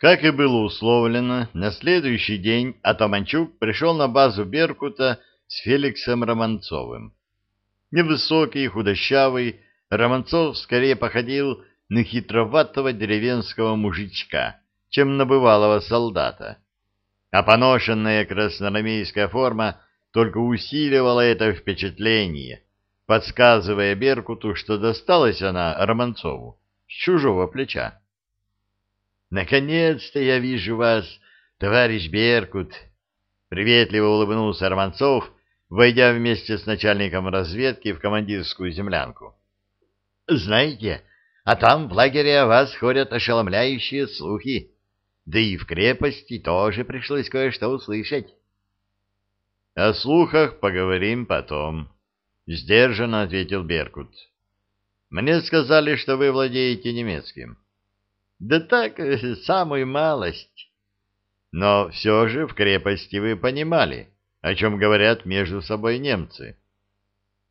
Как и было условлено, на следующий день Атаманчук пришел на базу Беркута с Феликсом Романцовым. Невысокий, худощавый, Романцов скорее походил на хитроватого деревенского мужичка, чем на бывалого солдата. А поношенная красноармейская форма только усиливала это впечатление, подсказывая Беркуту, что досталась она Романцову с чужого плеча. «Наконец-то я вижу вас, товарищ Беркут!» Приветливо улыбнулся Романцов, войдя вместе с начальником разведки в командирскую землянку. «Знаете, а там в лагере о вас ходят ошеломляющие слухи. Да и в крепости тоже пришлось кое-что услышать». «О слухах поговорим потом», — сдержанно ответил Беркут. «Мне сказали, что вы владеете немецким». Да так, э, самую малость. Но все же в крепости вы понимали, о чем говорят между собой немцы.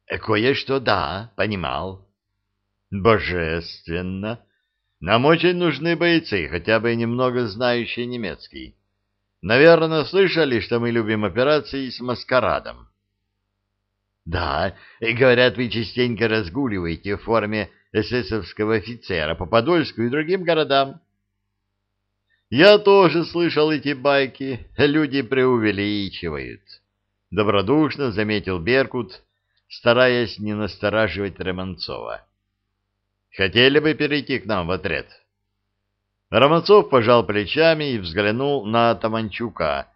Э, кое-что, да, понимал. Божественно. Нам очень нужны бойцы, хотя бы немного знающие немецкий. Наверное, слышали, что мы любим операции с маскарадом. Да, и говорят, вы частенько разгуливаете в форме эсэсовского офицера по Подольску и другим городам. Я тоже слышал эти байки, люди преувеличивают. Добродушно заметил Беркут, стараясь не настораживать Романцова. Хотели бы перейти к нам в отряд? Романцов пожал плечами и взглянул на Таманчука,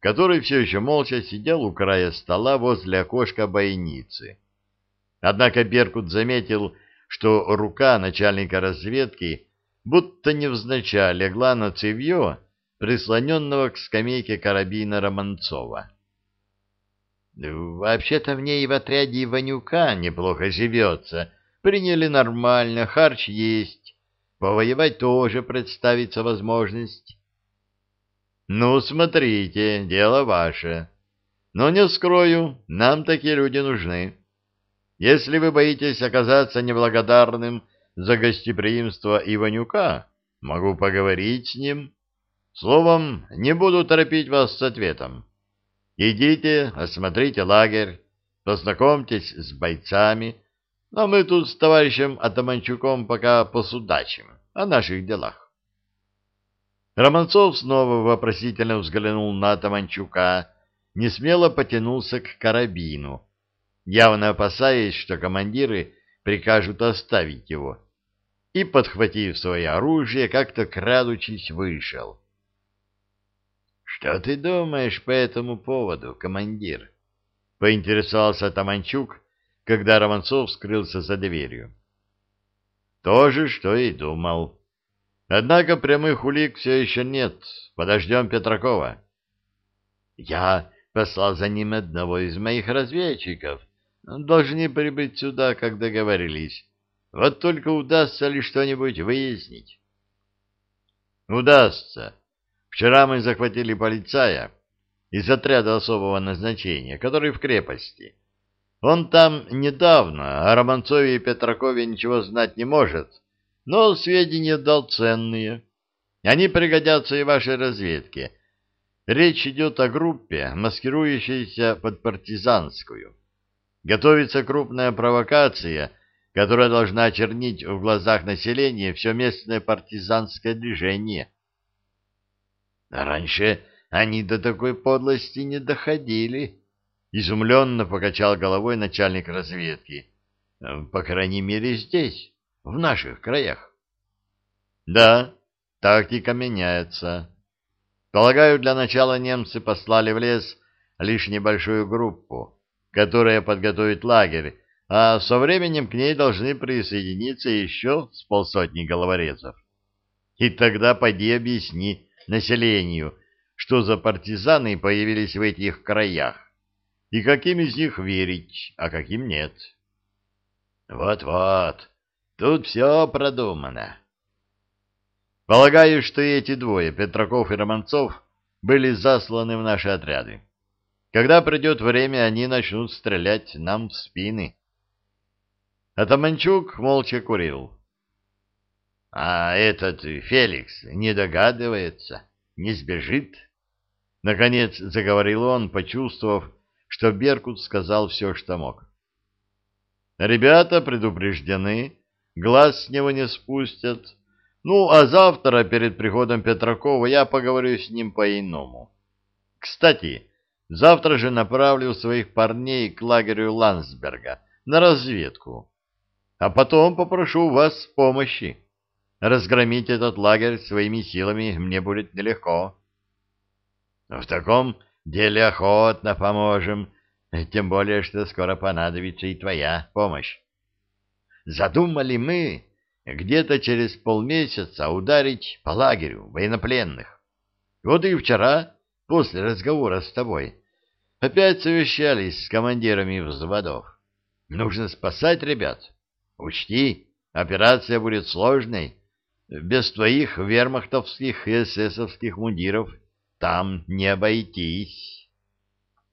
который все еще молча сидел у края стола возле окошка бойницы. Однако Беркут заметил, что рука начальника разведки будто невзначай легла на цевье, прислоненного к скамейке карабина Романцова. «Вообще-то мне и в отряде Иванюка неплохо живется. Приняли нормально, харч есть. Повоевать тоже представится возможность». «Ну, смотрите, дело ваше. Но не скрою, нам такие люди нужны. Если вы боитесь оказаться неблагодарным за гостеприимство Иванюка, могу поговорить с ним. Словом, не буду торопить вас с ответом. Идите, осмотрите лагерь, познакомьтесь с бойцами, а мы тут с товарищем Атаманчуком пока посудачим о наших делах. Романцов снова вопросительно взглянул на Атаманчука, несмело потянулся к карабину, явно опасаясь, что командиры прикажут оставить его, и, подхватив свое оружие, как-то крадучись вышел. — Что ты думаешь по этому поводу, командир? — поинтересовался Таманчук, когда Романцов скрылся за дверью. — То же, что и думал. Однако прямых улик все еще нет. Подождем Петракова. — Я послал за ним одного из моих разведчиков, Должны прибыть сюда, как договорились. Вот только удастся ли что-нибудь выяснить? Удастся. Вчера мы захватили полицая из отряда особого назначения, который в крепости. Он там недавно, о Романцове и Петракове ничего знать не может, но сведения дал ценные. Они пригодятся и вашей разведке. Речь идет о группе, маскирующейся под партизанскую. Готовится крупная провокация, которая должна очернить в глазах населения все местное партизанское движение. раньше они до такой подлости не доходили, — изумленно покачал головой начальник разведки. По крайней мере, здесь, в наших краях. Да, тактика меняется. Полагаю, для начала немцы послали в лес лишь небольшую группу которая подготовит лагерь, а со временем к ней должны присоединиться еще с полсотни головорезов. И тогда пойди объясни населению, что за партизаны появились в этих краях, и каким из них верить, а каким нет. Вот-вот, тут все продумано. Полагаю, что эти двое, Петраков и Романцов, были засланы в наши отряды. Когда придет время, они начнут стрелять нам в спины. Атаманчук молча курил. А этот Феликс не догадывается, не сбежит? Наконец заговорил он, почувствовав, что Беркут сказал все, что мог. Ребята предупреждены, глаз с него не спустят. Ну, а завтра, перед приходом Петракова, я поговорю с ним по-иному. Кстати, завтра же направлю своих парней к лагерю Ландсберга на разведку. А потом попрошу вас помощи. Разгромить этот лагерь своими силами мне будет нелегко. В таком деле охотно поможем, тем более, что скоро понадобится и твоя помощь. Задумали мы где-то через полмесяца ударить по лагерю военнопленных. Вот и вчера, после разговора с тобой, опять совещались с командирами взводов. Нужно спасать ребят. Учти, операция будет сложной, без твоих вермахтовских и эсэсовских мундиров там не обойтись.